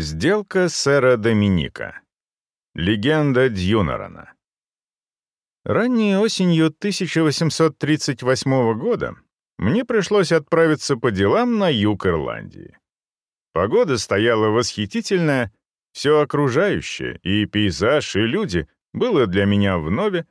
Сделка сэра Доминика. Легенда Дьюнарана. Ранней осенью 1838 года мне пришлось отправиться по делам на юг Ирландии. Погода стояла восхитительная, все окружающее, и пейзаж, и люди было для меня вновь,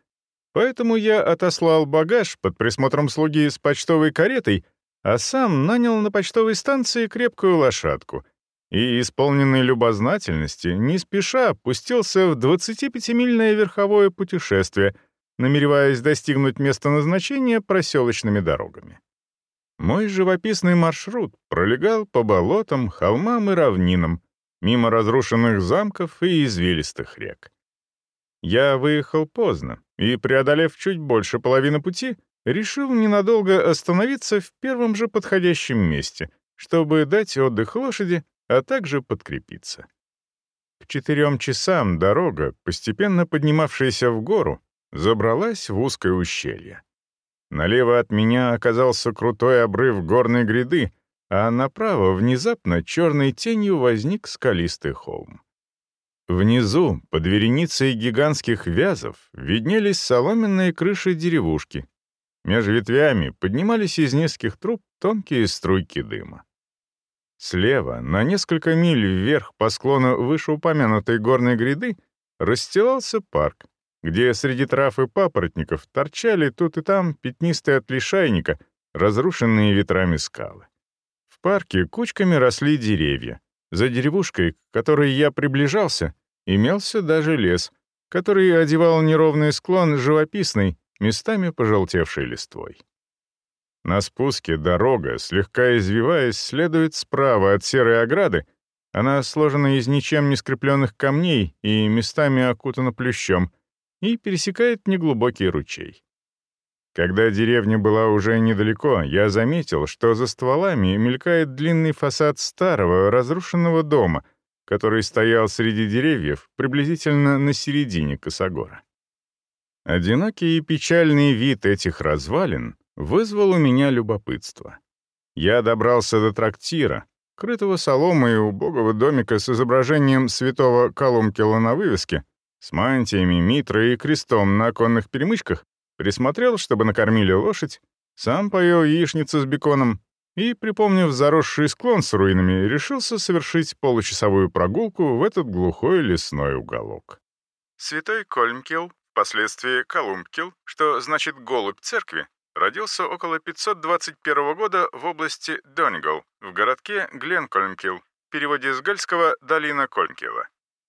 поэтому я отослал багаж под присмотром слуги с почтовой каретой, а сам нанял на почтовой станции крепкую лошадку и, исполненный любознательности, не спеша пустился в 25-мильное верховое путешествие, намереваясь достигнуть места назначения проселочными дорогами. Мой живописный маршрут пролегал по болотам, холмам и равнинам, мимо разрушенных замков и извилистых рек. Я выехал поздно и, преодолев чуть больше половины пути, решил ненадолго остановиться в первом же подходящем месте, чтобы дать отдых лошади, а также подкрепиться. К четырем часам дорога, постепенно поднимавшаяся в гору, забралась в узкое ущелье. Налево от меня оказался крутой обрыв горной гряды, а направо внезапно черной тенью возник скалистый холм. Внизу, под вереницей гигантских вязов, виднелись соломенные крыши деревушки. Между ветвями поднимались из низких труб тонкие струйки дыма. Слева, на несколько миль вверх по склону вышеупомянутой горной гряды, расстилался парк, где среди трав и папоротников торчали тут и там пятнистые от лишайника, разрушенные ветрами скалы. В парке кучками росли деревья. За деревушкой, к которой я приближался, имелся даже лес, который одевал неровный склон живописной, местами пожелтевшей листвой. На спуске дорога, слегка извиваясь, следует справа от серой ограды, она сложена из ничем не скрепленных камней и местами окутана плющом, и пересекает неглубокий ручей. Когда деревня была уже недалеко, я заметил, что за стволами мелькает длинный фасад старого разрушенного дома, который стоял среди деревьев приблизительно на середине косогора. Одинокий и печальный вид этих развалин вызвал у меня любопытство. Я добрался до трактира, крытого соломой убогого домика с изображением святого Колумкила на вывеске, с мантиями, митрой и крестом на оконных перемычках, присмотрел, чтобы накормили лошадь, сам поел яичницу с беконом и, припомнив заросший склон с руинами, решился совершить получасовую прогулку в этот глухой лесной уголок. Святой Кольмкил, впоследствии Колумбкил, что значит «голубь церкви», Родился около 521 года в области Донигал, в городке Гленкольмкил, в переводе с гальского «долина Кольмкила».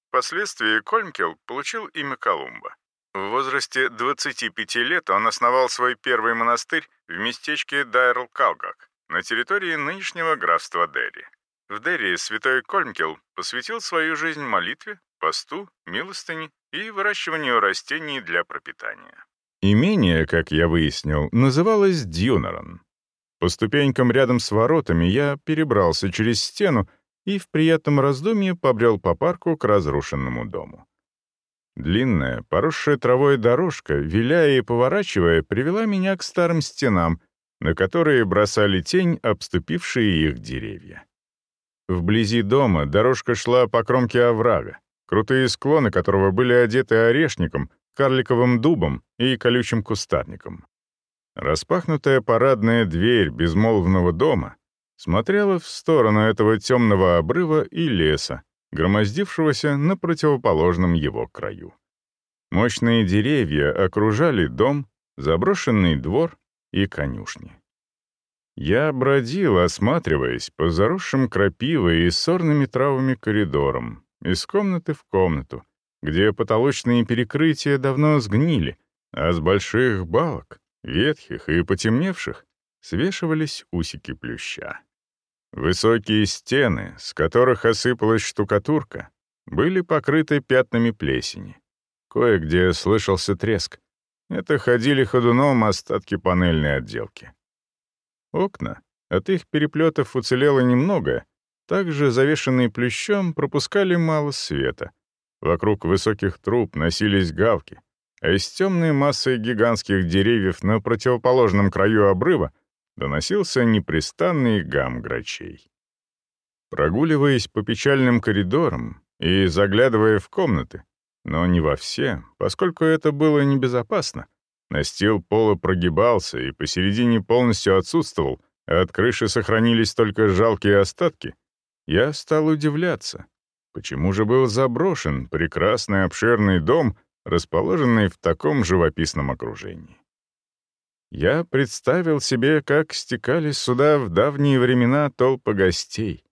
Впоследствии Кольмкил получил имя Колумба. В возрасте 25 лет он основал свой первый монастырь в местечке Дайрл-Калгак на территории нынешнего графства Дерри. В Дерри святой Кольмкил посвятил свою жизнь молитве, посту, милостыне и выращиванию растений для пропитания. Имение, как я выяснил, называлось Дьюнерон. По ступенькам рядом с воротами я перебрался через стену и в приятном раздумье побрел по парку к разрушенному дому. Длинная, поросшая травой дорожка, виляя и поворачивая, привела меня к старым стенам, на которые бросали тень обступившие их деревья. Вблизи дома дорожка шла по кромке оврага, крутые склоны которого были одеты орешником, карликовым дубом и колючим кустарником. Распахнутая парадная дверь безмолвного дома смотрела в сторону этого темного обрыва и леса, громоздившегося на противоположном его краю. Мощные деревья окружали дом, заброшенный двор и конюшни. Я бродил, осматриваясь по заросшим крапивой и сорными травами коридорам, из комнаты в комнату, где потолочные перекрытия давно сгнили, а с больших балок, ветхих и потемневших, свешивались усики плюща. Высокие стены, с которых осыпалась штукатурка, были покрыты пятнами плесени. Кое-где слышался треск. Это ходили ходуном остатки панельной отделки. Окна, от их переплетов уцелело немного, также завешенные плющом пропускали мало света — Вокруг высоких труб носились гавки, а из темной массы гигантских деревьев на противоположном краю обрыва доносился непрестанный гам грачей. Прогуливаясь по печальным коридорам и заглядывая в комнаты, но не во все, поскольку это было небезопасно, настил пола прогибался и посередине полностью отсутствовал, а от крыши сохранились только жалкие остатки, я стал удивляться, почему же был заброшен прекрасный обширный дом, расположенный в таком живописном окружении. Я представил себе, как стекались сюда в давние времена толпы гостей.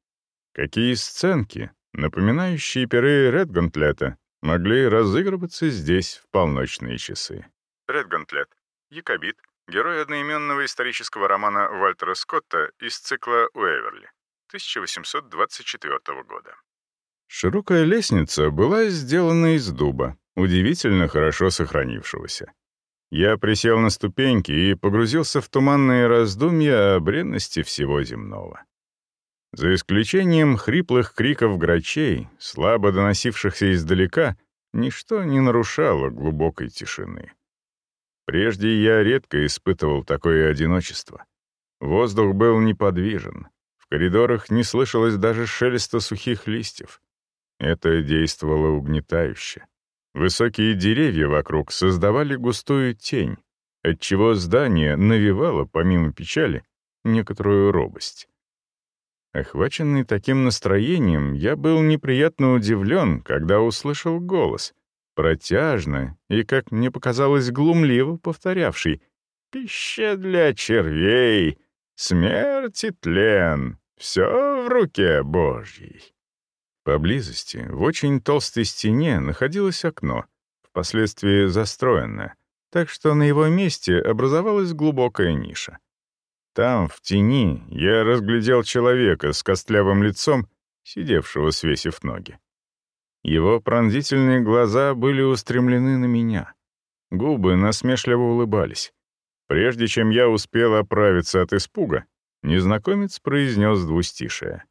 Какие сценки, напоминающие пиры Редгантлета, могли разыгрываться здесь в полночные часы. Редгантлет, якобит, герой одноименного исторического романа Вальтера Скотта из цикла «Уэверли» 1824 года. Широкая лестница была сделана из дуба, удивительно хорошо сохранившегося. Я присел на ступеньки и погрузился в туманные раздумья о бренности всего земного. За исключением хриплых криков грачей, слабо доносившихся издалека, ничто не нарушало глубокой тишины. Прежде я редко испытывал такое одиночество. Воздух был неподвижен. В коридорах не слышалось даже шелеста сухих листьев. Это действовало угнетающе. Высокие деревья вокруг создавали густую тень, отчего здание навевало, помимо печали, некоторую робость. Охваченный таким настроением, я был неприятно удивлен, когда услышал голос, протяжно и, как мне показалось, глумливо повторявший «Пища для червей, смерть и тлен, все в руке Божьей». Поблизости, в очень толстой стене, находилось окно, впоследствии застроенное, так что на его месте образовалась глубокая ниша. Там, в тени, я разглядел человека с костлявым лицом, сидевшего, свесив ноги. Его пронзительные глаза были устремлены на меня. Губы насмешливо улыбались. Прежде чем я успел оправиться от испуга, незнакомец произнес двустишее.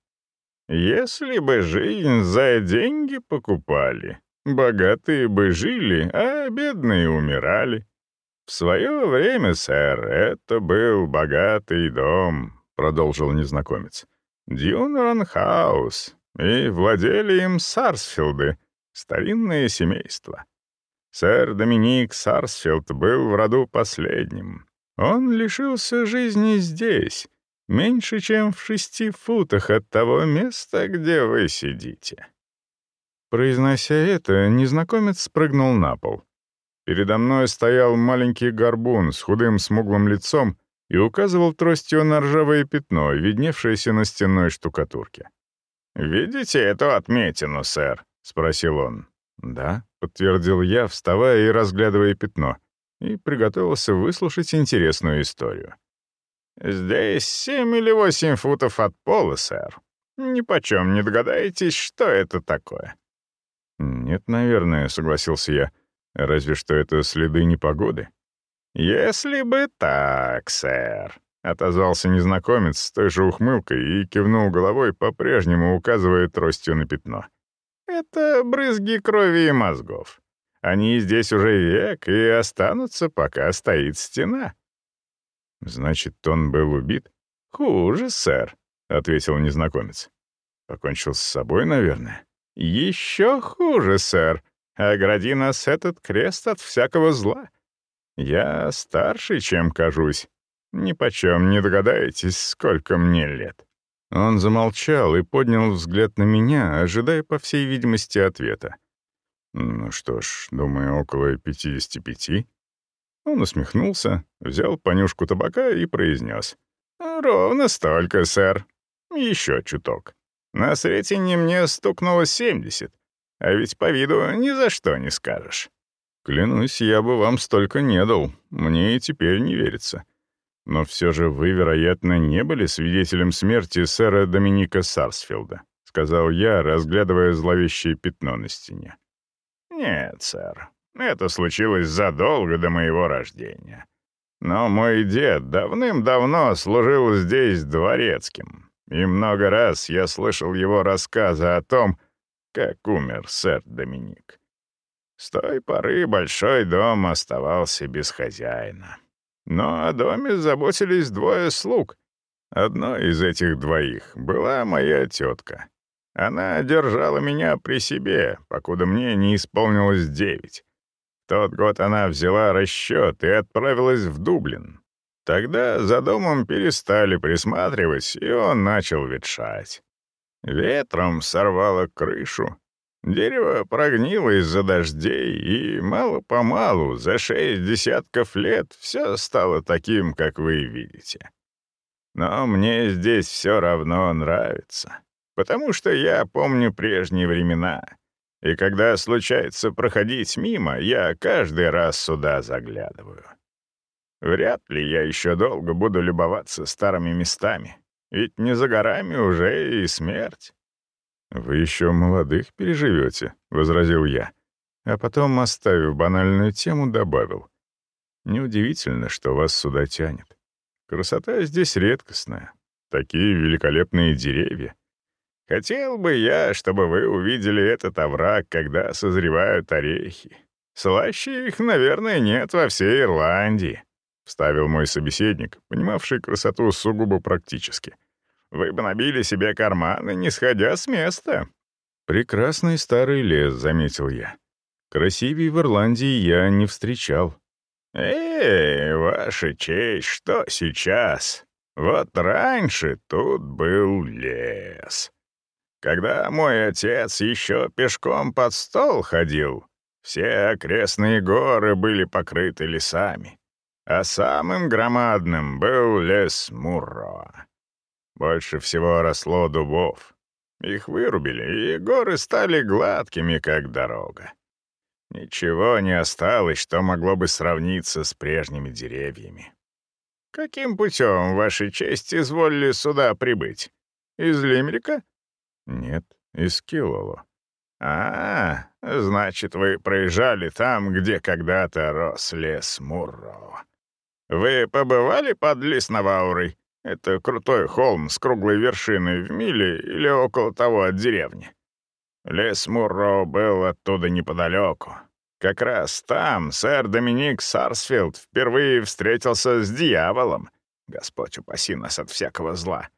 Если бы жизнь за деньги покупали, богатые бы жили, а бедные умирали. В свое время, сэр, это был богатый дом, продолжил незнакомец. Дьюнрон Хаус, и владели им Сарсфилды, старинное семейство. Сэр Доминик Сарсфилд был в роду последним. Он лишился жизни здесь, меньше, чем в шести футах от того места, где вы сидите». Произнося это, незнакомец спрыгнул на пол. Передо мной стоял маленький горбун с худым смуглым лицом и указывал тростью на ржавое пятно, видневшееся на стенной штукатурке. «Видите эту отметину, сэр?» — спросил он. «Да», — подтвердил я, вставая и разглядывая пятно, и приготовился выслушать интересную историю. «Здесь семь или восемь футов от пола, сэр. Ни почем не догадаетесь, что это такое». «Нет, наверное», — согласился я. «Разве что это следы непогоды». «Если бы так, сэр», — отозвался незнакомец с той же ухмылкой и кивнул головой, по-прежнему указывая тростью на пятно. «Это брызги крови и мозгов. Они здесь уже век и останутся, пока стоит стена». «Значит, он был убит?» «Хуже, сэр», — ответил незнакомец. «Покончил с собой, наверное?» «Еще хуже, сэр. Огради нас этот крест от всякого зла. Я старше, чем кажусь. Ни почем не догадаетесь, сколько мне лет». Он замолчал и поднял взгляд на меня, ожидая, по всей видимости, ответа. «Ну что ж, думаю, около пятидесяти пяти». Он усмехнулся, взял понюшку табака и произнес. «Ровно столько, сэр. Еще чуток. На Сретине мне стукнуло семьдесят, а ведь по виду ни за что не скажешь». «Клянусь, я бы вам столько не дал. Мне и теперь не верится. Но все же вы, вероятно, не были свидетелем смерти сэра Доминика Сарсфилда», — сказал я, разглядывая зловещее пятно на стене. «Нет, сэр. Это случилось задолго до моего рождения. Но мой дед давным-давно служил здесь дворецким, и много раз я слышал его рассказы о том, как умер сэр Доминик. С той поры большой дом оставался без хозяина. Но о доме заботились двое слуг, Одной из этих двоих была моя тетка. Она держала меня при себе, покуда мне не исполнилось девять. Тот год она взяла расчет и отправилась в Дублин. Тогда за домом перестали присматривать, и он начал ветшать. Ветром сорвало крышу. Дерево прогнило из-за дождей, и мало-помалу, за шесть десятков лет, все стало таким, как вы видите. Но мне здесь все равно нравится, потому что я помню прежние времена. И когда случается проходить мимо, я каждый раз сюда заглядываю. Вряд ли я еще долго буду любоваться старыми местами, ведь не за горами уже и смерть. «Вы еще молодых переживете», — возразил я, а потом, оставив банальную тему, добавил. «Неудивительно, что вас сюда тянет. Красота здесь редкостная. Такие великолепные деревья. Хотел бы я, чтобы вы увидели этот овраг, когда созревают орехи. Слаще их, наверное, нет во всей Ирландии», — вставил мой собеседник, понимавший красоту сугубо практически. «Вы бы набили себе карманы, не сходя с места». «Прекрасный старый лес», — заметил я. «Красивее в Ирландии я не встречал». «Эй, ваша честь, что сейчас? Вот раньше тут был лес. Когда мой отец еще пешком под стол ходил, все окрестные горы были покрыты лесами, а самым громадным был лес Мурро. Больше всего росло дубов. Их вырубили, и горы стали гладкими, как дорога. Ничего не осталось, что могло бы сравниться с прежними деревьями. Каким путем, Ваша честь, изволили сюда прибыть? Из Лимерика? Нет, из Киллоло. А, значит, вы проезжали там, где когда-то рос лес Мурро. Вы побывали под Лесноваурой? Это крутой холм с круглой вершиной в миле или около того от деревни. Лес Мурро был оттуда неподалеку. Как раз там сэр Доминик Сарсфилд впервые встретился с дьяволом. Господь упаси нас от всякого зла.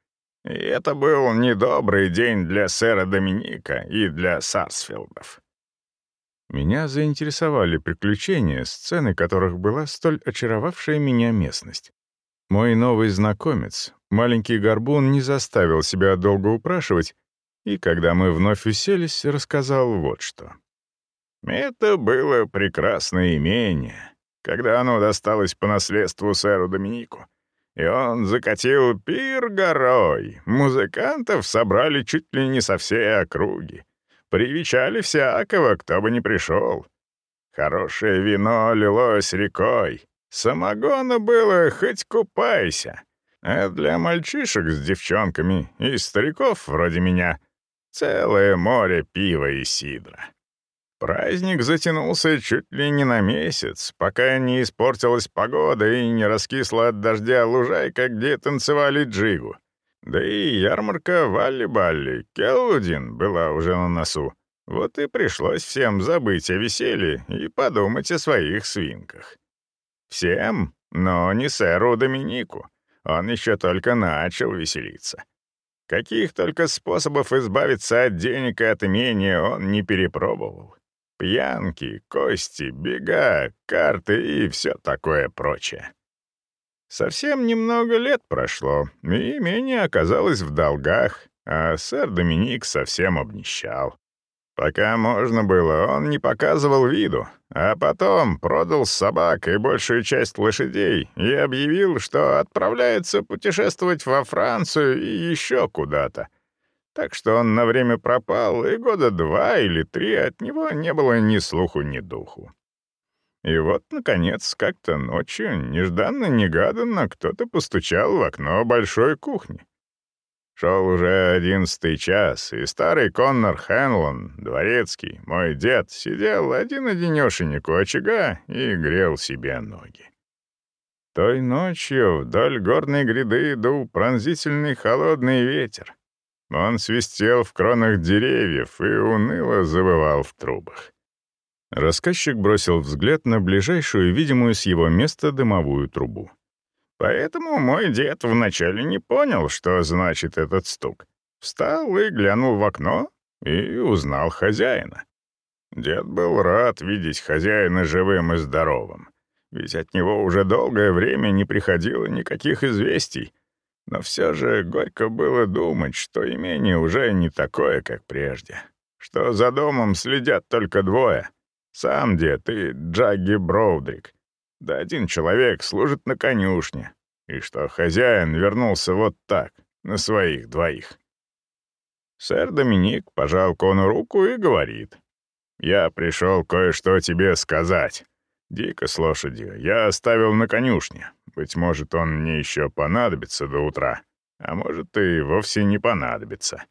И это был недобрый день для сэра Доминика и для Сарсфилдов. Меня заинтересовали приключения, сцены которых была столь очаровавшая меня местность. Мой новый знакомец, маленький горбун, не заставил себя долго упрашивать и, когда мы вновь уселись, рассказал вот что. Это было прекрасное имение, когда оно досталось по наследству сэру Доминику. И он закатил пир горой. Музыкантов собрали чуть ли не со всей округи. Привечали всякого, кто бы ни пришел. Хорошее вино лилось рекой. Самогона было хоть купайся. А для мальчишек с девчонками и стариков вроде меня целое море пива и сидра. Праздник затянулся чуть ли не на месяц, пока не испортилась погода и не раскисла от дождя лужайка, где танцевали джигу. Да и ярмарка Валли-Балли, Келлудин, была уже на носу. Вот и пришлось всем забыть о веселье и подумать о своих свинках. Всем, но не сэру Доминику. Он еще только начал веселиться. Каких только способов избавиться от денег и от имения он не перепробовал. Пьянки, кости, бега, карты и все такое прочее. Совсем немного лет прошло, и имение оказалось в долгах, а сэр Доминик совсем обнищал. Пока можно было, он не показывал виду, а потом продал собак и большую часть лошадей и объявил, что отправляется путешествовать во Францию и еще куда-то — так что он на время пропал, и года два или три от него не было ни слуху, ни духу. И вот, наконец, как-то ночью, нежданно-негаданно, кто-то постучал в окно большой кухни. Шел уже одиннадцатый час, и старый Коннор Хэнлон, дворецкий, мой дед, сидел один-одинешенек у очага и грел себе ноги. Той ночью вдоль горной гряды дул пронзительный холодный ветер. Он свистел в кронах деревьев и уныло завывал в трубах. Рассказчик бросил взгляд на ближайшую, видимую с его места, дымовую трубу. Поэтому мой дед вначале не понял, что значит этот стук. Встал и глянул в окно и узнал хозяина. Дед был рад видеть хозяина живым и здоровым, ведь от него уже долгое время не приходило никаких известий. Но все же горько было думать, что имение уже не такое, как прежде, что за домом следят только двое — сам дед и Джагги Броудрик — да один человек служит на конюшне, и что хозяин вернулся вот так, на своих двоих. Сэр Доминик пожал Кону руку и говорит. «Я пришел кое-что тебе сказать. Дико с лошадью я оставил на конюшне. Быть может, он мне еще понадобится до утра, а может, и вовсе не понадобится».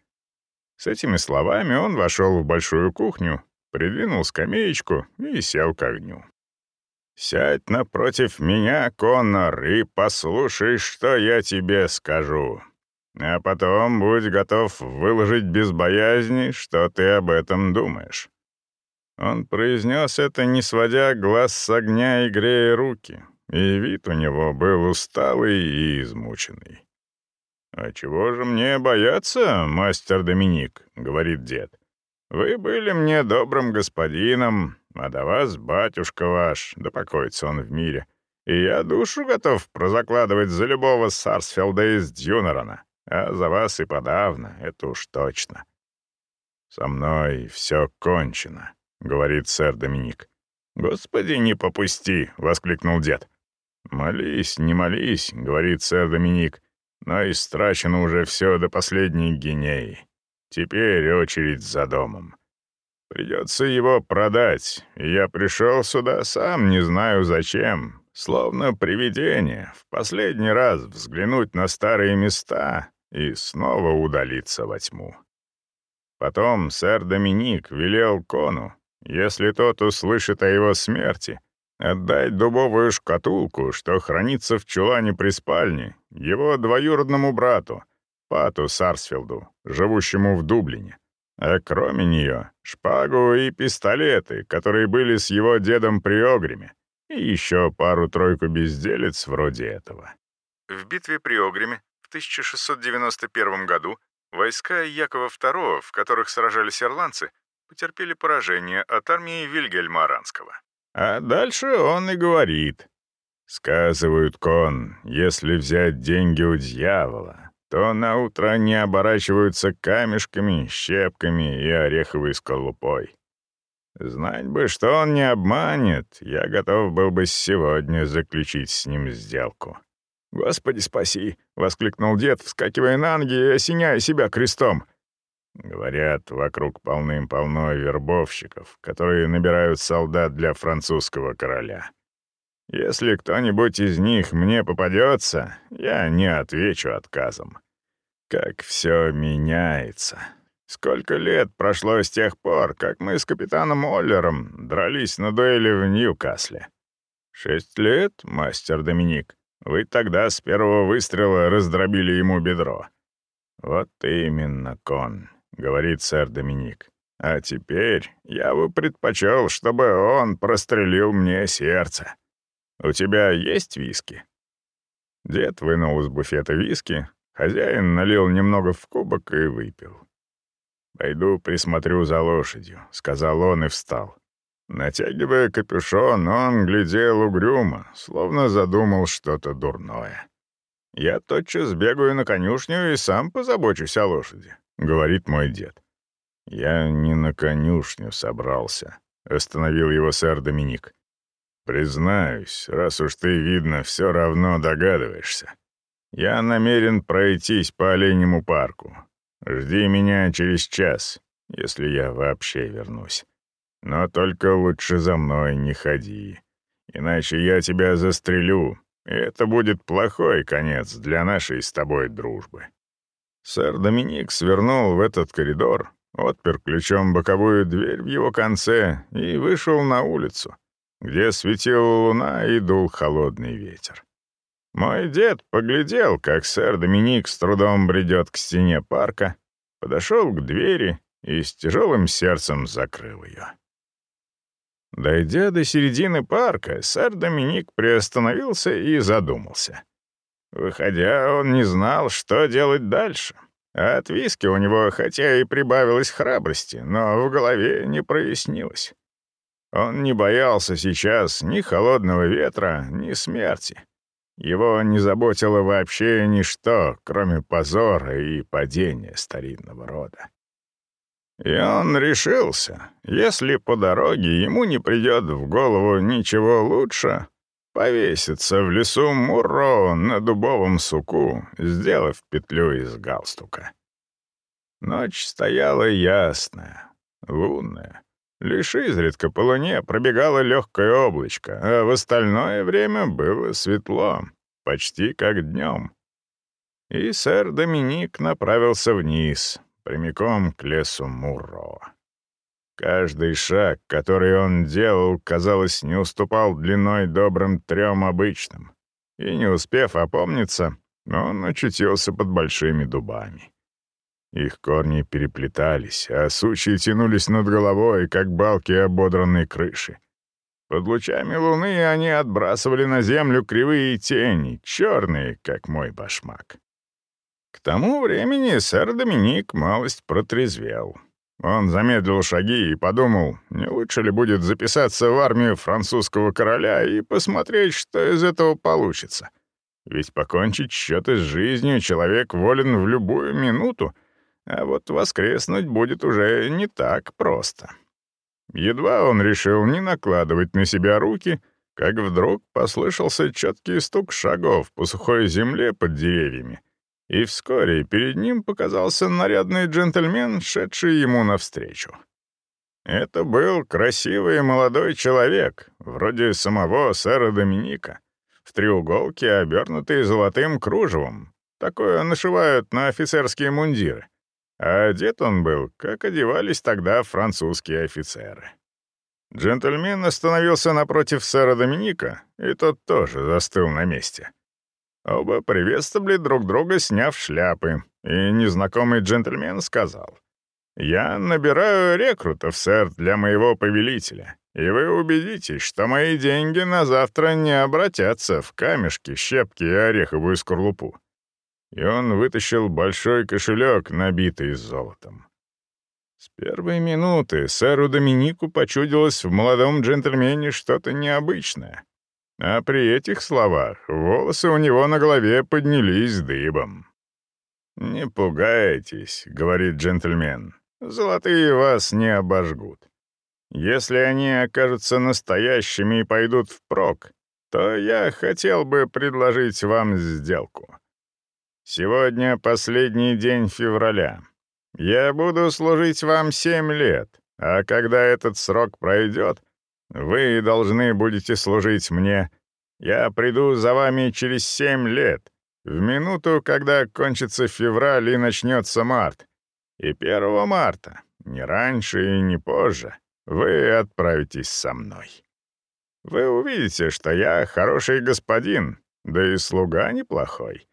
С этими словами он вошел в большую кухню, придвинул скамеечку и сел к огню. Сядь напротив меня, Коннор, и послушай, что я тебе скажу. А потом будь готов выложить без боязни, что ты об этом думаешь». Он произнес это, не сводя глаз с огня и грея руки, и вид у него был усталый и измученный. «А чего же мне бояться, мастер Доминик?» — говорит дед. «Вы были мне добрым господином, а до вас батюшка ваш, да покоится он в мире. И я душу готов прозакладывать за любого Сарсфилда из Дюнерона, а за вас и подавно, это уж точно. «Со мной все кончено», — говорит сэр Доминик. «Господи, не попусти!» — воскликнул дед. «Молись, не молись», — говорит сэр Доминик, «но истрачено уже все до последней гинеи. Теперь очередь за домом. Придется его продать, я пришел сюда сам не знаю зачем, словно привидение, в последний раз взглянуть на старые места и снова удалиться во тьму. Потом сэр Доминик велел Кону, если тот услышит о его смерти, отдать дубовую шкатулку, что хранится в чулане при спальне, его двоюродному брату, Пату Сарсфилду, живущему в Дублине. А кроме нее — шпагу и пистолеты, которые были с его дедом при Огриме, и еще пару-тройку безделец вроде этого. В битве при Огриме в 1691 году войска Якова II, в которых сражались ирландцы, потерпели поражение от армии Вильгельма Аранского. А дальше он и говорит. Сказывают, Кон, если взять деньги у дьявола, то на утро они оборачиваются камешками, щепками и ореховой скорлупой. Знать бы, что он не обманет, я готов был бы сегодня заключить с ним сделку. «Господи, спаси!» — воскликнул дед, вскакивая на ноги и осеняя себя крестом. Говорят, вокруг полным-полно вербовщиков, которые набирают солдат для французского короля. Если кто-нибудь из них мне попадется, я не отвечу отказом. Как все меняется. Сколько лет прошло с тех пор, как мы с капитаном Оллером дрались на дуэли в Ньюкасле? Шесть лет, мастер Доминик. Вы тогда с первого выстрела раздробили ему бедро. Вот именно, Кон, говорит сэр Доминик. А теперь я бы предпочел, чтобы он прострелил мне сердце. «У тебя есть виски?» Дед вынул из буфета виски, хозяин налил немного в кубок и выпил. «Пойду присмотрю за лошадью», — сказал он и встал. Натягивая капюшон, он глядел угрюмо, словно задумал что-то дурное. «Я тотчас бегаю на конюшню и сам позабочусь о лошади», — говорит мой дед. «Я не на конюшню собрался», — остановил его сэр Доминик. Признаюсь, раз уж ты, видно, все равно догадываешься. Я намерен пройтись по Оленему парку. Жди меня через час, если я вообще вернусь. Но только лучше за мной не ходи. Иначе я тебя застрелю, и это будет плохой конец для нашей с тобой дружбы». Сэр Доминик свернул в этот коридор, отпер ключом боковую дверь в его конце и вышел на улицу где светила луна и дул холодный ветер. Мой дед поглядел, как сэр Доминик с трудом бредет к стене парка, подошел к двери и с тяжелым сердцем закрыл ее. Дойдя до середины парка, сэр Доминик приостановился и задумался. Выходя, он не знал, что делать дальше. От виски у него хотя и прибавилось храбрости, но в голове не прояснилось. Он не боялся сейчас ни холодного ветра, ни смерти. Его не заботило вообще ничто, кроме позора и падения старинного рода. И он решился, если по дороге ему не придет в голову ничего лучше, повеситься в лесу Мурро на дубовом суку, сделав петлю из галстука. Ночь стояла ясная, лунная. Лишь изредка по луне пробегало легкое облачко, а в остальное время было светло, почти как днем. И сэр Доминик направился вниз, прямиком к лесу Мурро. Каждый шаг, который он делал, казалось, не уступал длиной добрым трем обычным. И не успев опомниться, он очутился под большими дубами. Их корни переплетались, а сучья тянулись над головой, как балки ободранной крыши. Под лучами луны они отбрасывали на землю кривые тени, черные, как мой башмак. К тому времени сэр Доминик малость протрезвел. Он замедлил шаги и подумал, не лучше ли будет записаться в армию французского короля и посмотреть, что из этого получится. Ведь покончить счеты с жизнью человек волен в любую минуту — а вот воскреснуть будет уже не так просто. Едва он решил не накладывать на себя руки, как вдруг послышался четкий стук шагов по сухой земле под деревьями, и вскоре перед ним показался нарядный джентльмен, шедший ему навстречу. Это был красивый молодой человек, вроде самого сэра Доминика, в треуголке, обернутый золотым кружевом. Такое нашивают на офицерские мундиры — а одет он был, как одевались тогда французские офицеры. Джентльмен остановился напротив сэра Доминика, и тот тоже застыл на месте. Оба приветствовали друг друга, сняв шляпы, и незнакомый джентльмен сказал, «Я набираю рекрутов, сэр, для моего повелителя, и вы убедитесь, что мои деньги на завтра не обратятся в камешки, щепки и ореховую скорлупу и он вытащил большой кошелек, набитый золотом. С первой минуты сэру Доминику почудилось в молодом джентльмене что-то необычное. А при этих словах волосы у него на голове поднялись дыбом. «Не пугайтесь», — говорит джентльмен, — «золотые вас не обожгут. Если они окажутся настоящими и пойдут впрок, то я хотел бы предложить вам сделку. Сегодня последний день февраля. Я буду служить вам семь лет, а когда этот срок пройдет, вы должны будете служить мне. Я приду за вами через семь лет, в минуту, когда кончится февраль и начнется март. И 1 марта, не раньше и не позже, вы отправитесь со мной. Вы увидите, что я хороший господин, да и слуга неплохой.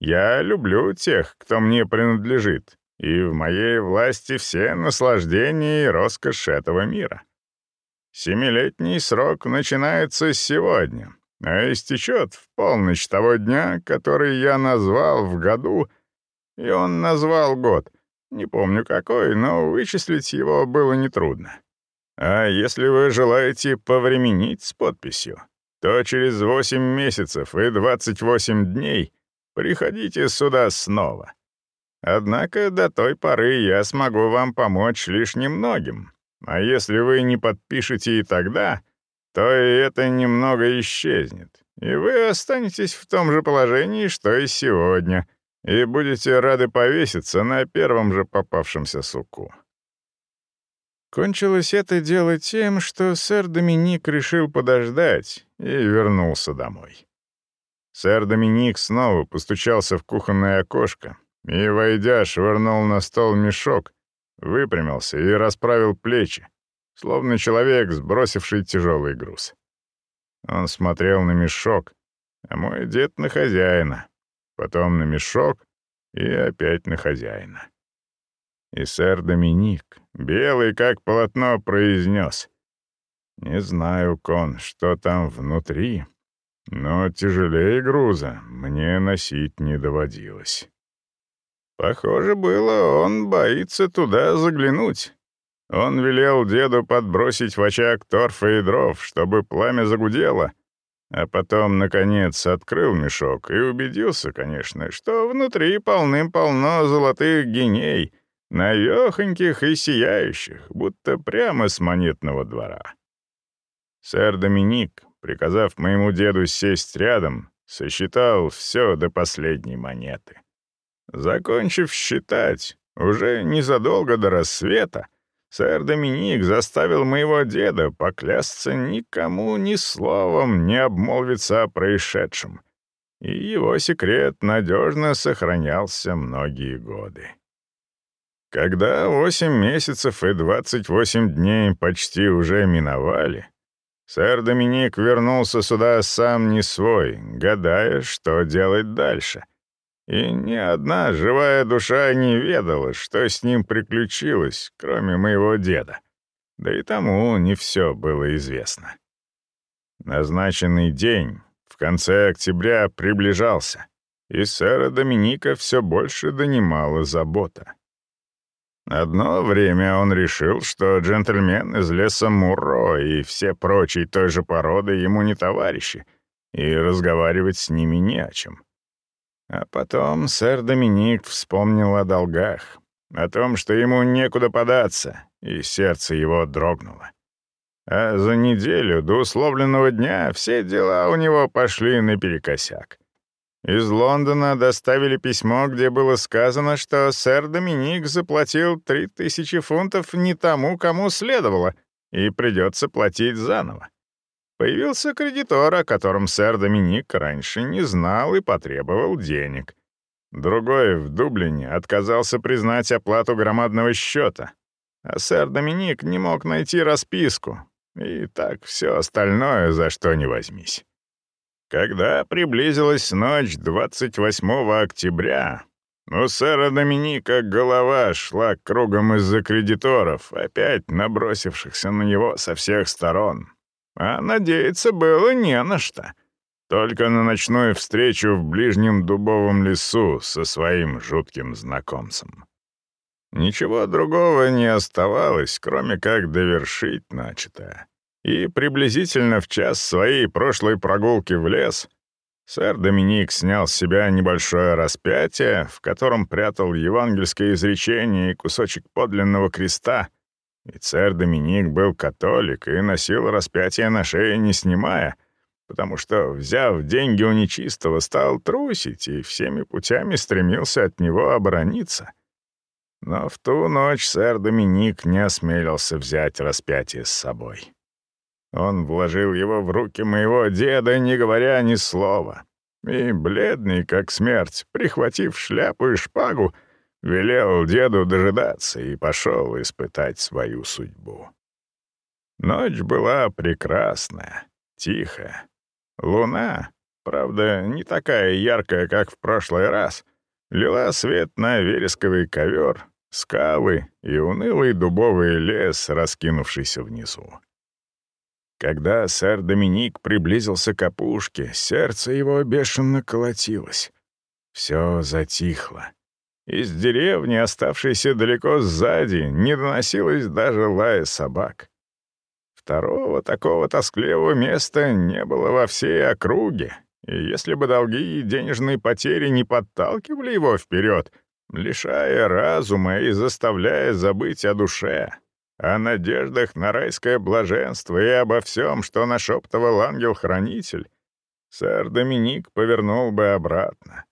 Я люблю тех, кто мне принадлежит, и в моей власти все наслаждения и роскошь этого мира. Семилетний срок начинается сегодня, а истечет в полночь того дня, который я назвал в году, и он назвал год. Не помню какой, но вычислить его было нетрудно. А если вы желаете повременить с подписью, то через 8 месяцев и 28 дней Приходите сюда снова. Однако до той поры я смогу вам помочь лишь немногим. А если вы не подпишете и тогда, то и это немного исчезнет, и вы останетесь в том же положении, что и сегодня, и будете рады повеситься на первом же попавшемся суку. Кончилось это дело тем, что сэр Доминик решил подождать и вернулся домой. Сэр Доминик снова постучался в кухонное окошко и, войдя, швырнул на стол мешок, выпрямился и расправил плечи, словно человек, сбросивший тяжелый груз. Он смотрел на мешок, а мой дед на хозяина, потом на мешок и опять на хозяина. И сэр Доминик, белый как полотно, произнес. «Не знаю, Кон, что там внутри, но тяжелее груза мне носить не доводилось. Похоже было, он боится туда заглянуть. Он велел деду подбросить в очаг торфа и дров, чтобы пламя загудело, а потом, наконец, открыл мешок и убедился, конечно, что внутри полным-полно золотых геней, навехоньких и сияющих, будто прямо с монетного двора. Сэр Доминик, приказав моему деду сесть рядом, сосчитал все до последней монеты. Закончив считать, уже незадолго до рассвета, сэр Доминик заставил моего деда поклясться никому ни словом не обмолвиться о происшедшем, и его секрет надежно сохранялся многие годы. Когда восемь месяцев и двадцать восемь дней почти уже миновали, сэр Доминик вернулся сюда сам не свой, гадая, что делать дальше — и ни одна живая душа не ведала, что с ним приключилось, кроме моего деда. Да и тому не все было известно. Назначенный день в конце октября приближался, и сэра Доминика все больше донимала забота. Одно время он решил, что джентльмен из леса Мурро и все прочие той же породы ему не товарищи, и разговаривать с ними не о чем. А потом сэр Доминик вспомнил о долгах, о том, что ему некуда податься, и сердце его дрогнуло. А за неделю до условленного дня все дела у него пошли наперекосяк. Из Лондона доставили письмо, где было сказано, что сэр Доминик заплатил три тысячи фунтов не тому, кому следовало, и придется платить заново. Появился кредитор, о котором сэр Доминик раньше не знал и потребовал денег. Другой в Дублине отказался признать оплату громадного счета, а сэр Доминик не мог найти расписку, и так все остальное, за что не возьмись. Когда приблизилась ночь 28 октября, у сэра Доминика голова шла кругом из-за кредиторов, опять набросившихся на него со всех сторон. А надеяться было не на что. Только на ночную встречу в ближнем дубовом лесу со своим жутким знакомцем. Ничего другого не оставалось, кроме как довершить начатое. И приблизительно в час своей прошлой прогулки в лес сэр Доминик снял с себя небольшое распятие, в котором прятал евангельское изречение и кусочек подлинного креста, и царь Доминик был католик и носил распятие на шее не снимая, потому что, взяв деньги у нечистого, стал трусить и всеми путями стремился от него оборониться. Но в ту ночь сэр Доминик не осмелился взять распятие с собой. Он вложил его в руки моего деда, не говоря ни слова. И, бледный как смерть, прихватив шляпу и шпагу, Велел деду дожидаться и пошел испытать свою судьбу. Ночь была прекрасная, тихая. Луна, правда, не такая яркая, как в прошлый раз, лила свет на вересковый ковер, скалы и унылый дубовый лес, раскинувшийся внизу. Когда сэр Доминик приблизился к опушке, сердце его бешено колотилось. Все затихло. Из деревни, оставшейся далеко сзади, не доносилось даже лая собак. Второго такого тоскливого места не было во всей округе, и если бы долги и денежные потери не подталкивали его вперед, лишая разума и заставляя забыть о душе, о надеждах на райское блаженство и обо всем, что нашептывал ангел-хранитель, сэр Доминик повернул бы обратно.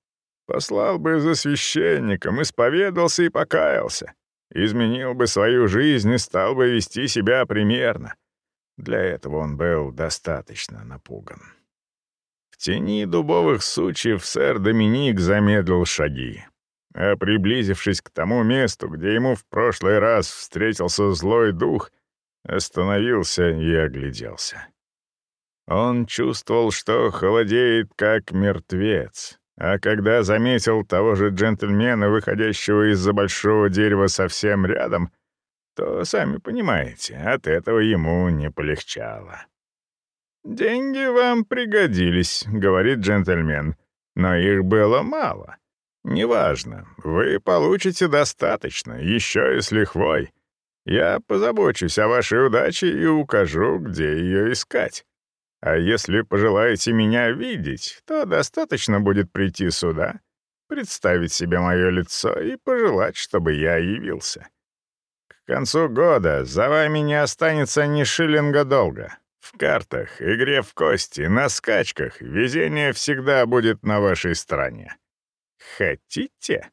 Послал бы за священником, исповедался и покаялся. Изменил бы свою жизнь и стал бы вести себя примерно. Для этого он был достаточно напуган. В тени дубовых сучьев сэр Доминик замедлил шаги. А приблизившись к тому месту, где ему в прошлый раз встретился злой дух, остановился и огляделся. Он чувствовал, что холодеет, как мертвец, а когда заметил того же джентльмена, выходящего из-за большого дерева совсем рядом, то, сами понимаете, от этого ему не полегчало. «Деньги вам пригодились», — говорит джентльмен, — «но их было мало. Неважно, вы получите достаточно, еще и с лихвой. Я позабочусь о вашей удаче и укажу, где ее искать. А если пожелаете меня видеть, то достаточно будет прийти сюда, представить себе мое лицо и пожелать, чтобы я явился. К концу года за вами не останется ни шиллинга долга. В картах, игре в кости, на скачках везение всегда будет на вашей стороне. Хотите?»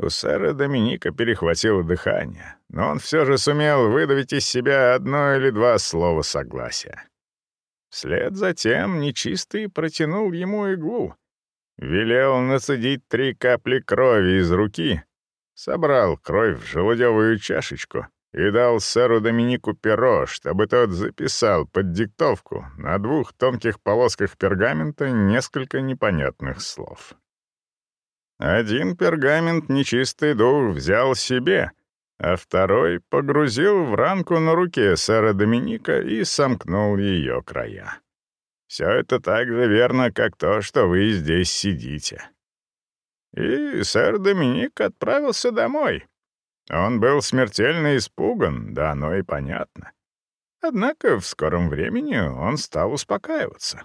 У сэра Доминика перехватило дыхание, но он все же сумел выдавить из себя одно или два слова согласия. Вслед за тем нечистый протянул ему иглу, велел нацедить три капли крови из руки, собрал кровь в желудевую чашечку и дал сэру Доминику перо, чтобы тот записал под диктовку на двух тонких полосках пергамента несколько непонятных слов. Один пергамент нечистый дух взял себе, а второй погрузил в ранку на руке сэра Доминика и сомкнул ее края. Все это так же верно, как то, что вы здесь сидите. И сэр Доминик отправился домой. Он был смертельно испуган, да оно и понятно. Однако в скором времени он стал успокаиваться.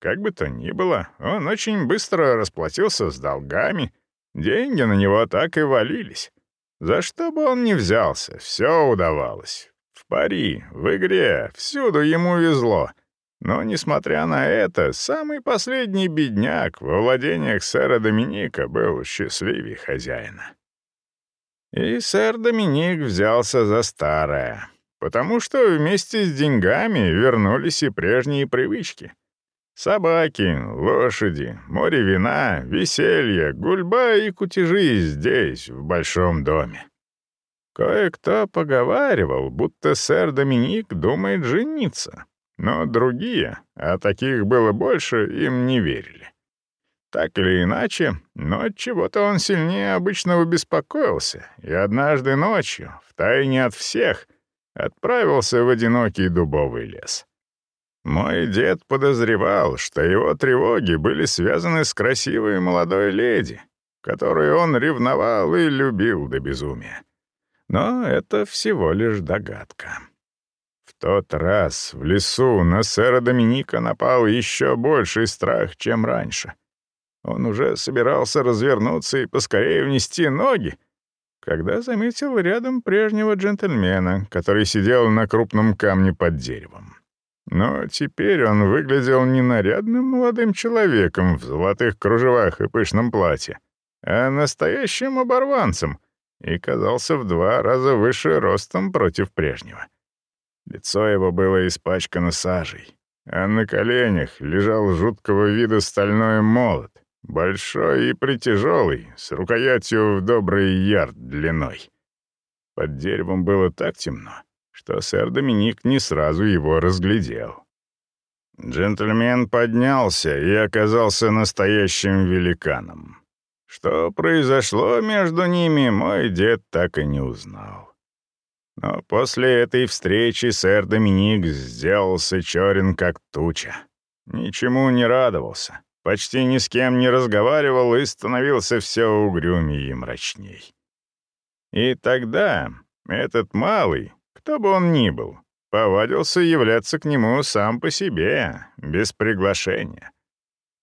Как бы то ни было, он очень быстро расплатился с долгами, деньги на него так и валились. За что бы он ни взялся, все удавалось. В пари, в игре, всюду ему везло. Но, несмотря на это, самый последний бедняк во владениях сэра Доминика был счастливее хозяина. И сэр Доминик взялся за старое, потому что вместе с деньгами вернулись и прежние привычки — Собаки, лошади, море вина, веселье, гульба и кутежи здесь, в большом доме. Кое-кто поговаривал, будто сэр Доминик думает жениться, но другие, а таких было больше, им не верили. Так или иначе, но от чего-то он сильнее обычного беспокоился, и однажды ночью, втайне от всех, отправился в одинокий дубовый лес. Мой дед подозревал, что его тревоги были связаны с красивой молодой леди, которую он ревновал и любил до безумия. Но это всего лишь догадка. В тот раз в лесу на сэра Доминика напал еще больший страх, чем раньше. Он уже собирался развернуться и поскорее внести ноги, когда заметил рядом прежнего джентльмена, который сидел на крупном камне под деревом. Но теперь он выглядел не нарядным молодым человеком в золотых кружевах и пышном платье, а настоящим оборванцем и казался в два раза выше ростом против прежнего. Лицо его было испачкано сажей, а на коленях лежал жуткого вида стальной молот, большой и притяжелый, с рукоятью в добрый ярд длиной. Под деревом было так темно, что сэр Доминик не сразу его разглядел. Джентльмен поднялся и оказался настоящим великаном. Что произошло между ними, мой дед так и не узнал. Но после этой встречи сэр Доминик сделался черен как туча. Ничему не радовался, почти ни с кем не разговаривал и становился все угрюмее и мрачней. И тогда этот малый, кто бы он ни был, повадился являться к нему сам по себе, без приглашения.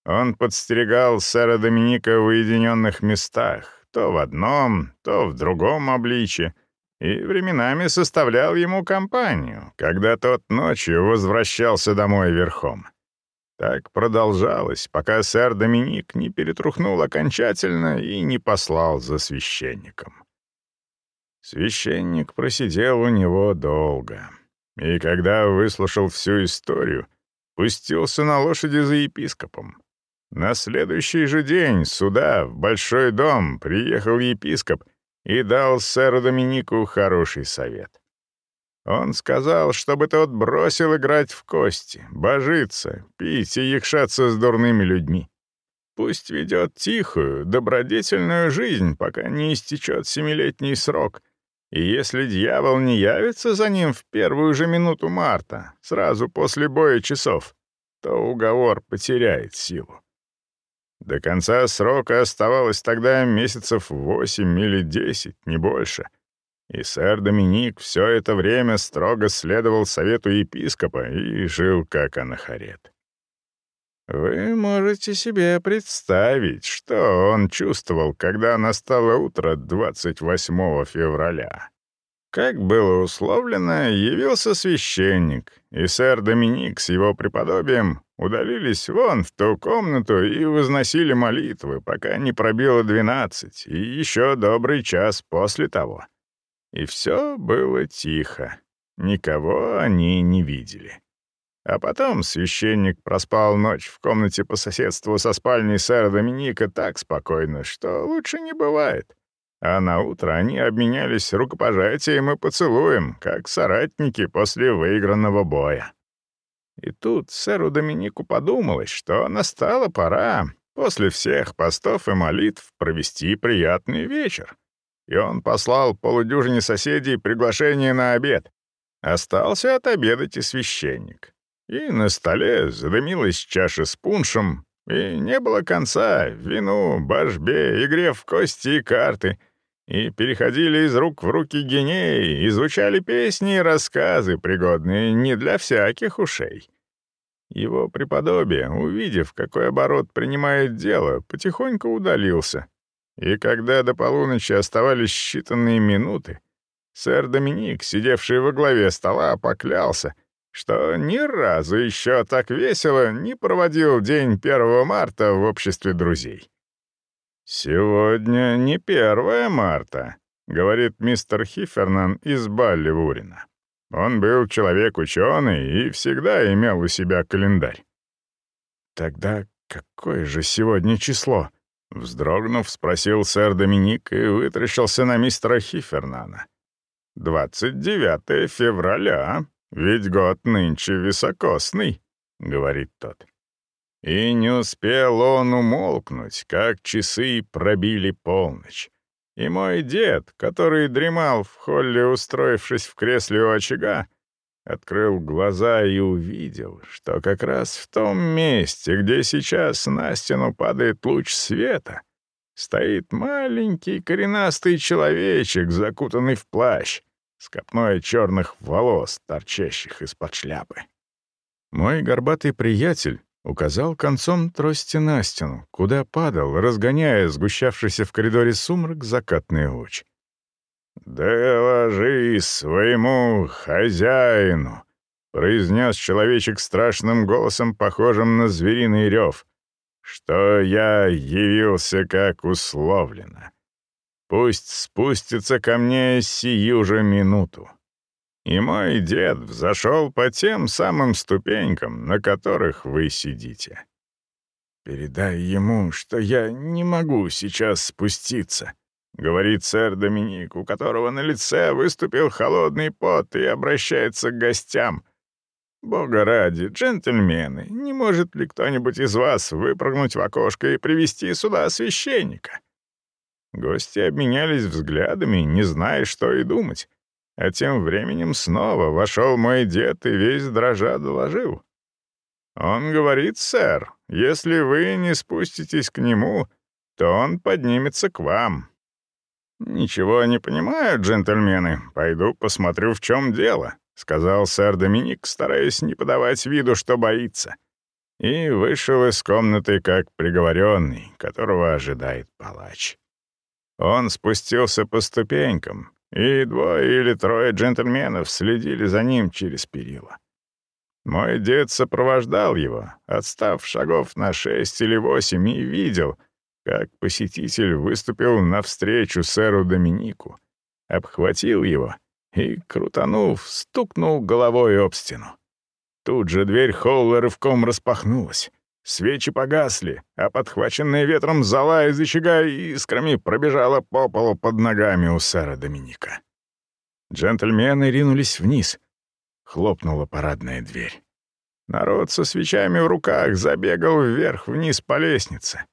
Он подстерегал сэра Доминика в уединенных местах, то в одном, то в другом обличье, и временами составлял ему компанию, когда тот ночью возвращался домой верхом. Так продолжалось, пока сэр Доминик не перетрухнул окончательно и не послал за священником. Священник просидел у него долго. И когда выслушал всю историю, пустился на лошади за епископом. На следующий же день сюда, в Большой дом, приехал епископ и дал сэру Доминику хороший совет. Он сказал, чтобы тот бросил играть в кости, божиться, пить и якшаться с дурными людьми. Пусть ведет тихую, добродетельную жизнь, пока не истечет семилетний срок, И если дьявол не явится за ним в первую же минуту марта, сразу после боя часов, то уговор потеряет силу. До конца срока оставалось тогда месяцев восемь или десять, не больше. И сэр Доминик все это время строго следовал совету епископа и жил как анахарет. Вы можете себе представить, что он чувствовал, когда настало утро 28 февраля. Как было условлено, явился священник, и сэр Доминик с его преподобием удалились вон в ту комнату и возносили молитвы, пока не пробило двенадцать, и еще добрый час после того. И все было тихо. Никого они не видели. А потом священник проспал ночь в комнате по соседству со спальней сэра Доминика так спокойно, что лучше не бывает. А на утро они обменялись рукопожатием и поцелуем, как соратники после выигранного боя. И тут сэру Доминику подумалось, что настала пора после всех постов и молитв провести приятный вечер. И он послал полудюжине соседей приглашение на обед. Остался отобедать и священник. И на столе задымилась чаша с пуншем, и не было конца вину, божбе, игре в кости и карты — и переходили из рук в руки генеи, изучали песни и рассказы, пригодные не для всяких ушей. Его преподобие, увидев, какой оборот принимает дело, потихоньку удалился. И когда до полуночи оставались считанные минуты, сэр Доминик, сидевший во главе стола, поклялся, что ни разу еще так весело не проводил день 1 марта в обществе друзей. «Сегодня не 1 марта», — говорит мистер Хифернан из Балливурина. Он был человек ученый и всегда имел у себя календарь. «Тогда какое же сегодня число?» Вздрогнув, спросил сэр Доминик и вытрящился на мистера Хифернана. «Двадцать девятое февраля, ведь год нынче високосный», — говорит тот. И не успел он умолкнуть, как часы пробили полночь. И мой дед, который дремал в холле, устроившись в кресле у очага, открыл глаза и увидел, что как раз в том месте, где сейчас на стену падает луч света, стоит маленький коренастый человечек, закутанный в плащ, с копной черных волос, торчащих из-под шляпы. Мой горбатый приятель, Указал концом трости на стену, куда падал, разгоняя сгущавшийся в коридоре сумрак закатный луч. «Доложи своему хозяину», — произнес человечек страшным голосом, похожим на звериный рев, «что я явился как условлено. Пусть спустится ко мне сию же минуту». И мой дед взошел по тем самым ступенькам, на которых вы сидите. «Передай ему, что я не могу сейчас спуститься», — говорит сэр Доминик, у которого на лице выступил холодный пот и обращается к гостям. «Бога ради, джентльмены, не может ли кто-нибудь из вас выпрыгнуть в окошко и привести сюда священника?» Гости обменялись взглядами, не зная, что и думать. А тем временем снова вошел мой дед и весь дрожа доложил. «Он говорит, сэр, если вы не спуститесь к нему, то он поднимется к вам». «Ничего не понимаю, джентльмены. Пойду посмотрю, в чем дело», — сказал сэр Доминик, стараясь не подавать виду, что боится. И вышел из комнаты как приговоренный, которого ожидает палач. Он спустился по ступенькам, и двое или трое джентльменов следили за ним через перила. Мой дед сопровождал его, отстав шагов на шесть или восемь, и видел, как посетитель выступил навстречу сэру Доминику, обхватил его и, крутанув, стукнул головой об стену. Тут же дверь холла рывком распахнулась. Свечи погасли, а подхваченная ветром зала из очага искрами пробежала по полу под ногами у сэра Доминика. Джентльмены ринулись вниз. Хлопнула парадная дверь. Народ со свечами в руках забегал вверх-вниз по лестнице.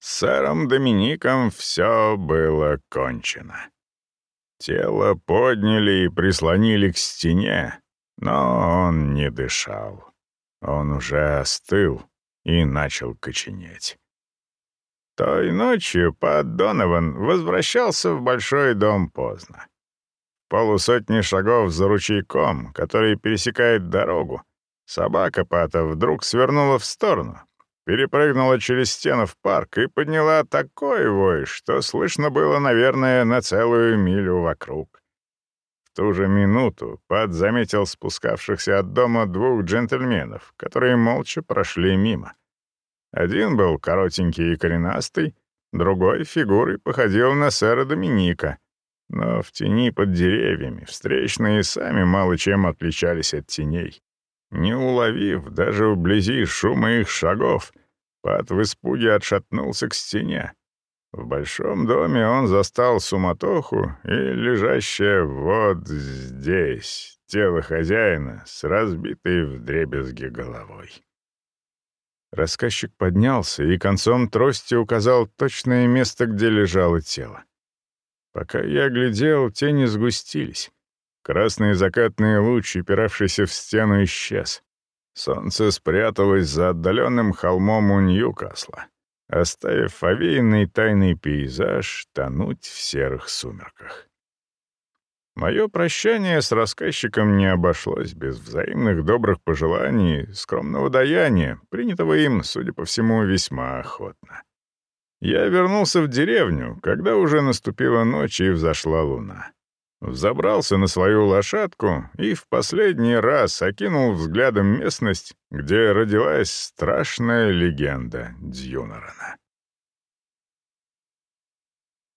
С сэром Домиником все было кончено. Тело подняли и прислонили к стене, но он не дышал. Он уже остыл и начал коченеть. Той ночью Пат Донован возвращался в большой дом поздно. Полусотни шагов за ручейком, который пересекает дорогу, собака Пата вдруг свернула в сторону, перепрыгнула через стену в парк и подняла такой вой, что слышно было, наверное, на целую милю вокруг. Ту же минуту Пат заметил спускавшихся от дома двух джентльменов, которые молча прошли мимо. Один был коротенький и коренастый, другой фигурой походил на сэра Доминика, но в тени под деревьями встречные сами мало чем отличались от теней. Не уловив даже вблизи шума их шагов, Пат в испуге отшатнулся к стене. В большом доме он застал суматоху и лежащее вот здесь тело хозяина с разбитой вдребезги головой. Рассказчик поднялся и концом трости указал точное место, где лежало тело. Пока я глядел, тени сгустились. Красный закатный луч, упиравшийся в стену, исчез. Солнце спряталось за отдаленным холмом у Ньюкасла, оставив овеянный тайный пейзаж тонуть в серых сумерках. Мое прощание с рассказчиком не обошлось без взаимных добрых пожеланий, скромного даяния, принятого им, судя по всему, весьма охотно. Я вернулся в деревню, когда уже наступила ночь и взошла луна. Взобрался на свою лошадку и в последний раз окинул взглядом местность, где родилась страшная легенда Дьюнарана.